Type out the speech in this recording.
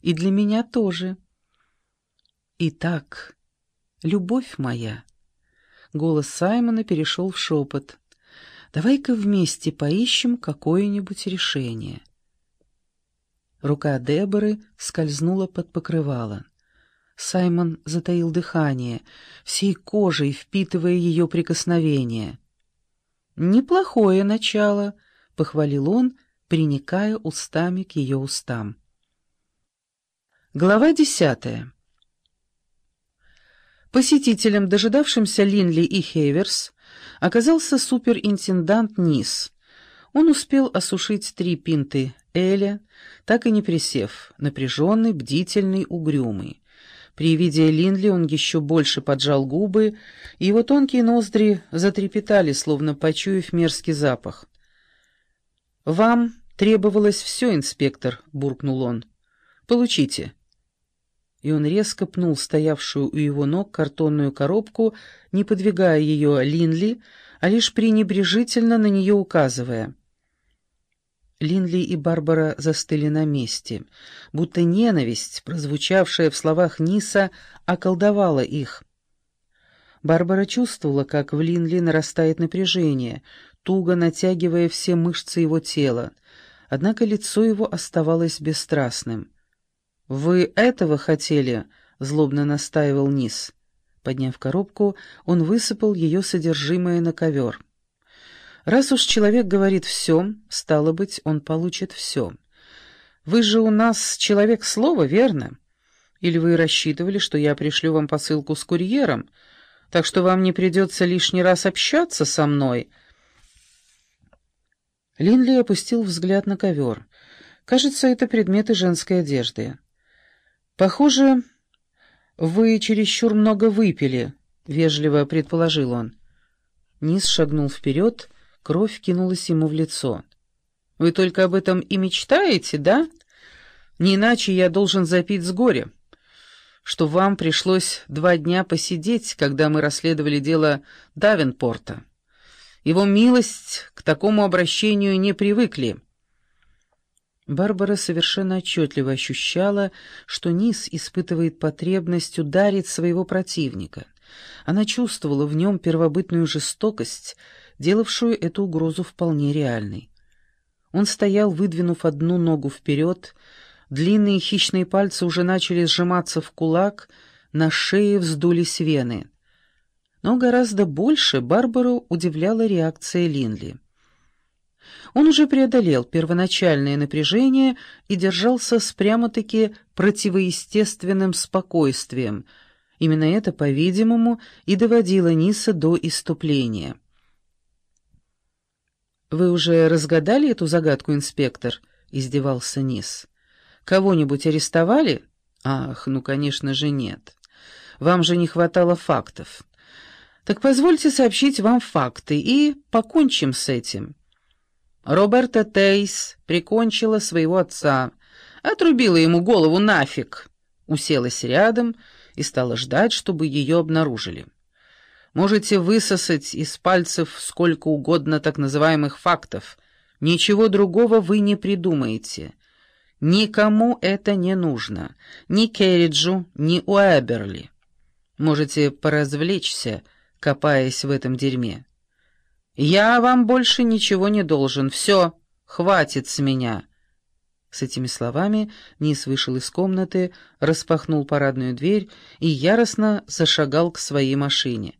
И для меня тоже. Итак, любовь моя. Голос Саймона перешел в шепот. Давай-ка вместе поищем какое-нибудь решение. Рука Деборы скользнула под покрывало. Саймон затаил дыхание, всей кожей впитывая ее прикосновение. «Неплохое начало», — похвалил он, приникая устами к ее устам. Глава десятая. Посетителем, дожидавшимся Линли и Хейверс, оказался суперинтендант Низ. Он успел осушить три пинты Эля, так и не присев, напряженный, бдительный, угрюмый. При виде Линли он еще больше поджал губы, и его тонкие ноздри затрепетали, словно почуяв мерзкий запах. «Вам требовалось все, инспектор», — буркнул он. «Получите» и он резко пнул стоявшую у его ног картонную коробку, не подвигая ее Линли, а лишь пренебрежительно на нее указывая. Линли и Барбара застыли на месте, будто ненависть, прозвучавшая в словах Ниса, околдовала их. Барбара чувствовала, как в Линли нарастает напряжение, туго натягивая все мышцы его тела, однако лицо его оставалось бесстрастным. «Вы этого хотели?» — злобно настаивал Низ. Подняв коробку, он высыпал ее содержимое на ковер. «Раз уж человек говорит «все», стало быть, он получит все. Вы же у нас человек слова, верно? Или вы рассчитывали, что я пришлю вам посылку с курьером, так что вам не придется лишний раз общаться со мной?» Линли опустил взгляд на ковер. «Кажется, это предметы женской одежды». «Похоже, вы чересчур много выпили», — вежливо предположил он. Низ шагнул вперед, кровь кинулась ему в лицо. «Вы только об этом и мечтаете, да? Не иначе я должен запить с горя, что вам пришлось два дня посидеть, когда мы расследовали дело Давенпорта. Его милость к такому обращению не привыкли». Барбара совершенно отчетливо ощущала, что Низ испытывает потребность ударить своего противника. Она чувствовала в нем первобытную жестокость, делавшую эту угрозу вполне реальной. Он стоял, выдвинув одну ногу вперед, длинные хищные пальцы уже начали сжиматься в кулак, на шее вздулись вены. Но гораздо больше Барбару удивляла реакция Линли. Он уже преодолел первоначальное напряжение и держался с прямо-таки противоестественным спокойствием. Именно это, по-видимому, и доводило Ниса до иступления. «Вы уже разгадали эту загадку, инспектор?» — издевался Нис. «Кого-нибудь арестовали?» «Ах, ну, конечно же, нет. Вам же не хватало фактов. Так позвольте сообщить вам факты и покончим с этим». Роберта Тейс прикончила своего отца, отрубила ему голову нафиг, уселась рядом и стала ждать, чтобы ее обнаружили. Можете высосать из пальцев сколько угодно так называемых фактов, ничего другого вы не придумаете. Никому это не нужно, ни Керриджу, ни Уэберли. Можете поразвлечься, копаясь в этом дерьме. «Я вам больше ничего не должен. Все, хватит с меня». С этими словами Низ вышел из комнаты, распахнул парадную дверь и яростно зашагал к своей машине.